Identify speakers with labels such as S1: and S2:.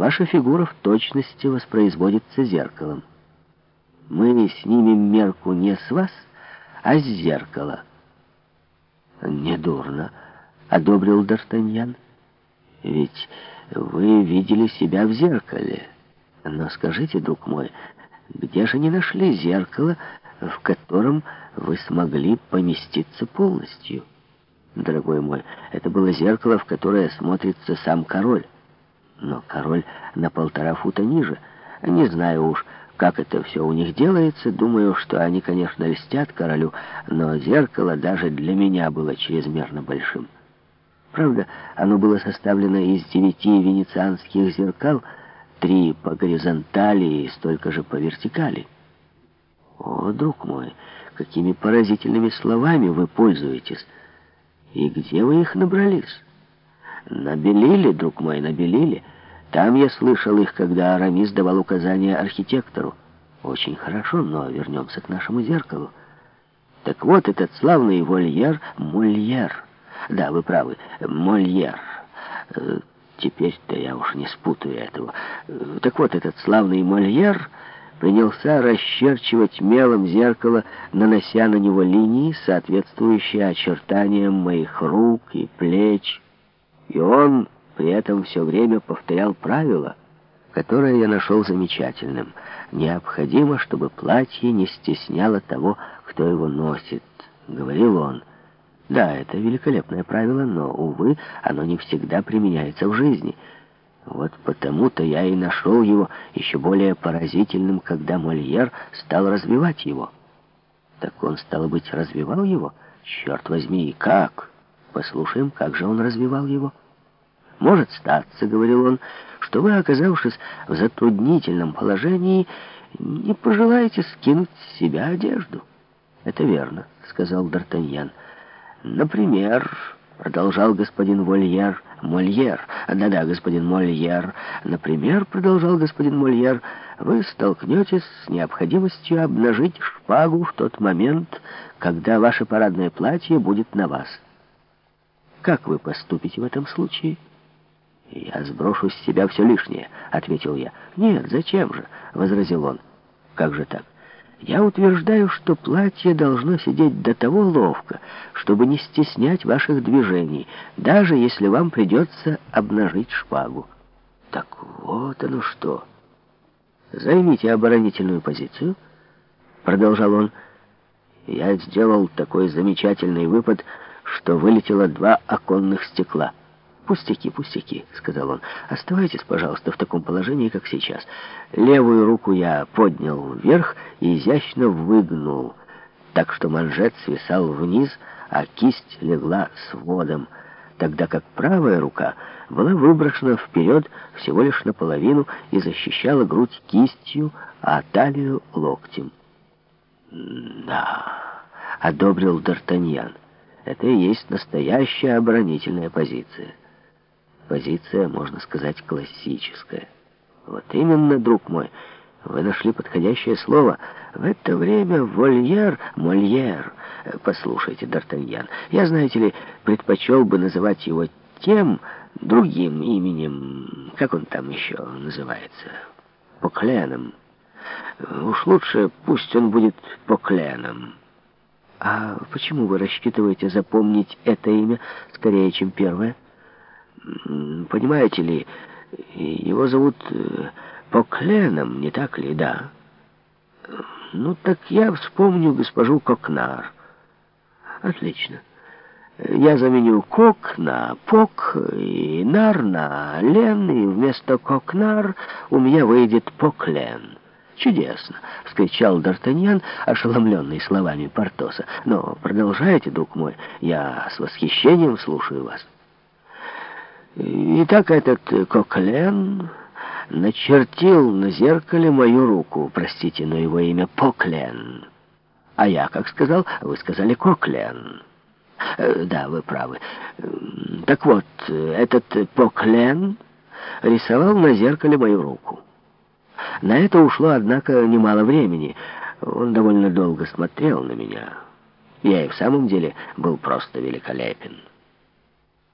S1: Ваша фигура в точности воспроизводится зеркалом. Мы снимем мерку не с вас, а с зеркала. Недурно, одобрил Д'Артаньян. Ведь вы видели себя в зеркале. Но скажите, друг мой, где же не нашли зеркало, в котором вы смогли поместиться полностью? Дорогой мой, это было зеркало, в которое смотрится сам король. Но король на полтора фута ниже. Не знаю уж, как это все у них делается. Думаю, что они, конечно, льстят королю, но зеркало даже для меня было чрезмерно большим. Правда, оно было составлено из девяти венецианских зеркал, три по горизонтали и столько же по вертикали. О, друг мой, какими поразительными словами вы пользуетесь. И где вы их набрались? Набелили, друг мой, набелили. Там я слышал их, когда Арамис давал указания архитектору. Очень хорошо, но вернемся к нашему зеркалу. Так вот, этот славный вольер Мольер. Да, вы правы, Мольер. Э, теперь-то я уж не спутаю этого. Э, так вот, этот славный Мольер принялся расчерчивать мелом зеркало, нанося на него линии, соответствующие очертаниям моих рук и плеч. И он при этом все время повторял правило, которое я нашел замечательным. Необходимо, чтобы платье не стесняло того, кто его носит, — говорил он. Да, это великолепное правило, но, увы, оно не всегда применяется в жизни — вот потому-то я и нашел его еще более поразительным, когда Мольер стал развивать его. Так он, стало быть, развивал его? Черт возьми, и как? Послушаем, как же он развивал его. Может статься, — говорил он, — что вы, оказавшись в затруднительном положении, не пожелаете скинуть с себя одежду. Это верно, — сказал Д'Артаньян. Например продолжал господин Вольер, Мольер. Да-да, господин Мольер. Например, продолжал господин Мольер, вы столкнетесь с необходимостью обнажить шпагу в тот момент, когда ваше парадное платье будет на вас. Как вы поступите в этом случае? «Я сброшу с себя все лишнее», — ответил я. «Нет, зачем же?» — возразил он. «Как же так? Я утверждаю, что платье должно сидеть до того ловко, чтобы не стеснять ваших движений, даже если вам придется обнажить шпагу. Так вот оно что. Займите оборонительную позицию, продолжал он. Я сделал такой замечательный выпад, что вылетело два оконных стекла. «Пустяки, пустяки», — сказал он. «Оставайтесь, пожалуйста, в таком положении, как сейчас». Левую руку я поднял вверх и изящно выгнул, так что манжет свисал вниз, а кисть легла сводом, тогда как правая рука была выброшена вперед всего лишь наполовину и защищала грудь кистью, а талию локтем. «Да», — одобрил Д'Артаньян, — «это и есть настоящая оборонительная позиция». Позиция, можно сказать, классическая. Вот именно, друг мой, вы нашли подходящее слово. В это время Вольер, Мольер... Послушайте, Д'Артаньян, я, знаете ли, предпочел бы называть его тем другим именем, как он там еще называется, Покленом. Уж лучше пусть он будет Покленом. А почему вы рассчитываете запомнить это имя скорее, чем первое? Понимаете ли, его зовут э, Покленом, не так ли, да? Ну, так я вспомню госпожу Кокнар. Отлично. Я заменю Кок на Пок и Нар на Лен, и вместо Кокнар у меня выйдет Поклен. «Чудесно!» — вскричал Д'Артаньян, ошеломленный словами Портоса. «Но продолжайте, друг мой, я с восхищением слушаю вас». Итак, этот Коклен начертил на зеркале мою руку. Простите, но его имя Поклен. А я, как сказал, вы сказали Коклен. Э, да, вы правы. Так вот, этот Поклен рисовал на зеркале мою руку. На это ушло, однако, немало времени. Он довольно долго смотрел на меня. Я и в самом деле был просто великолепен.